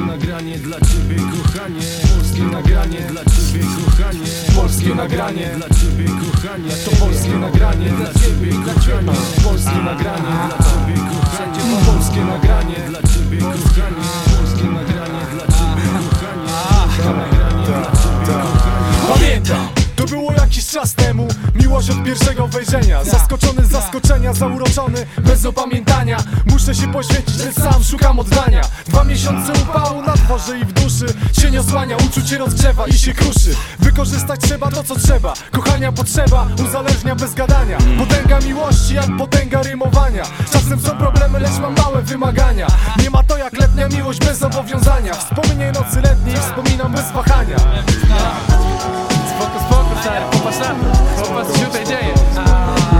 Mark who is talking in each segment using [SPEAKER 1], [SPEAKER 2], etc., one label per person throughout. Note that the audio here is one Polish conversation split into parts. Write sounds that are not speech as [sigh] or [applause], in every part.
[SPEAKER 1] Polskie nagranie dla ciebie kochanie. Polskie nagranie dla ciebie kochanie. Polskie nagranie dla ciebie kochanie. To polskie nagranie dla ciebie kochanie. Polskie nagranie dla ciebie kochanie. Polskie nagranie dla ciebie kochanie
[SPEAKER 2] jakiś czas temu. Miłość od pierwszego wejrzenia. Zaskoczony z zaskoczenia, zauroczony Bez opamiętania. Muszę się poświęcić, lecz sam szukam oddania. Dwa miesiące upału na dworze i w duszy. Cień osłania, uczucie rozgrzewa i się kruszy. Wykorzystać trzeba to co trzeba. Kochania potrzeba, uzależnia bez gadania. Potęga miłości jak potęga rymowania. Czasem są problemy, lecz mam małe wymagania. Nie ma to jak letnia miłość bez zobowiązania Wspomnienie nocy letniej wspominam bez wahania
[SPEAKER 3] popatrz na to. Popatrz, co tutaj dzieje.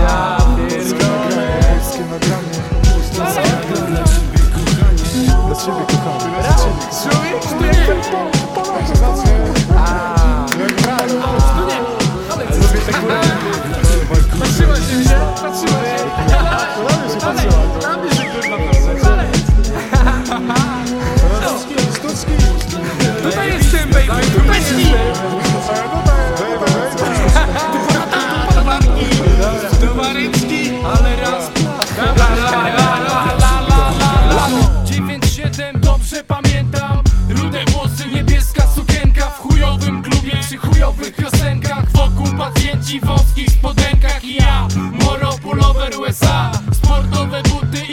[SPEAKER 3] Ja pierdolę
[SPEAKER 2] Dla ciebie kochany
[SPEAKER 3] Człowiek, A, tu nie góry Patrzyła się mnie, patrzyła się Dalej, na mnie się kurwa Dalej Tutaj jestem, baby, tutaj jestem Rude włosy, niebieska sukienka W chujowym klubie przy chujowych piosenkach Wokół pacjenci w wąskich spodenkach. I ja, moro pullover USA Sportowe buty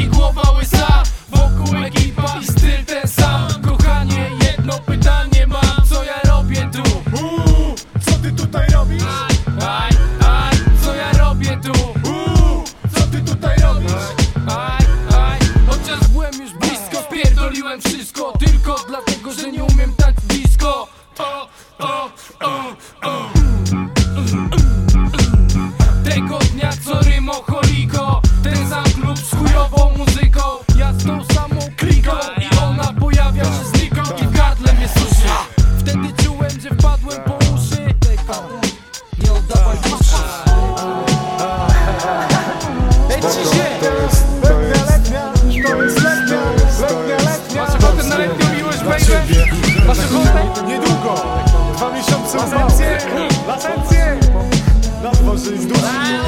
[SPEAKER 3] Spierdoliłem wszystko Tylko dlatego, że nie
[SPEAKER 2] lasencję, lasencję Na dworze i w duszy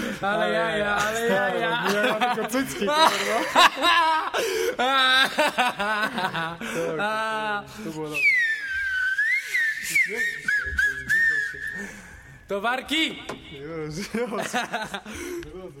[SPEAKER 3] Ale jaja, ale jaja!
[SPEAKER 2] Ja mam tylko cycki, [laughs]
[SPEAKER 3] Towarki!
[SPEAKER 2] kurwa [laughs]